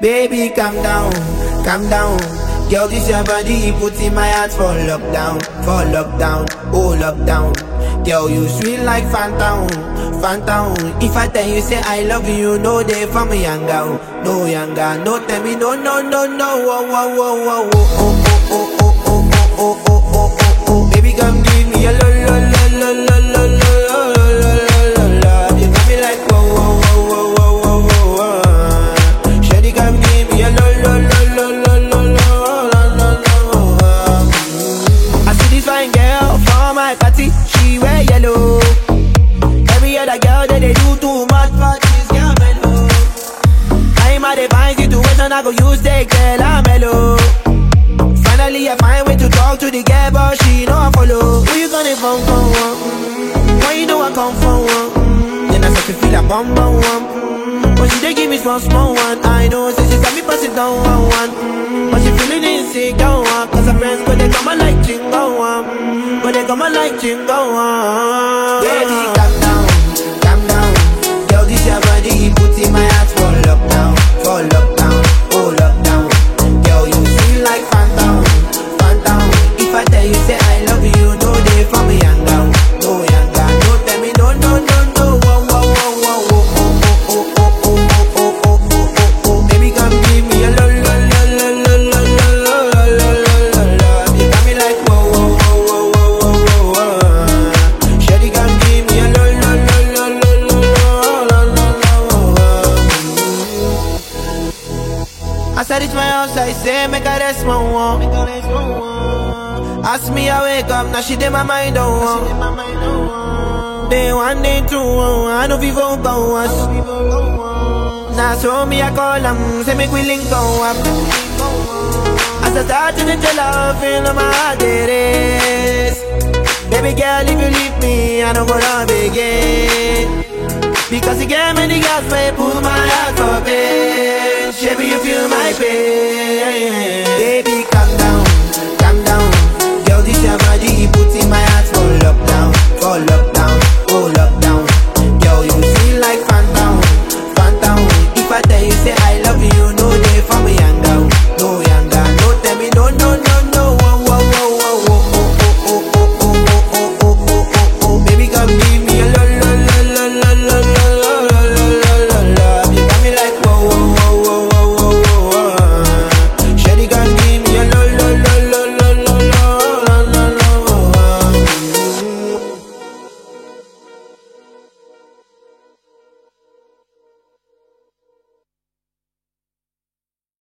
Baby, calm down, calm down. Girl, this your body, put in my heart for lockdown, for lockdown, oh lockdown. Girl, you sweet like Fanta, Fanta. If I tell you say I love you, no day for me younger, no younger. No tell me no, no, no, no, oh, oh, oh, oh, oh, oh, oh, oh, oh, oh, oh, Fine situation, I go use the girl, I'm mellow. Finally, I find way to talk to the girl, but she know I follow. Who you gonna phone for? One? Why you know I come for one? Then I start to feel a bum bum one. But she dey give me small small one. I know, say she got me pass it down one one. But she feeling insecure. Cause her friends, but they come on like chingo one. But they come on like chingo one. Baby, you said I reach my house, I say, make a rest, my one. Ask me, I wake up, now she did my mind, oh. oh. Day one, day two, oh, I know people go us. Now so me, I call them, say make we link oh, go up. As I start to tell her, feel my heart it is. Baby girl, if you leave me, I don't go love again. Because you gave me the gas, may pull my heart for Shimmy if you might be.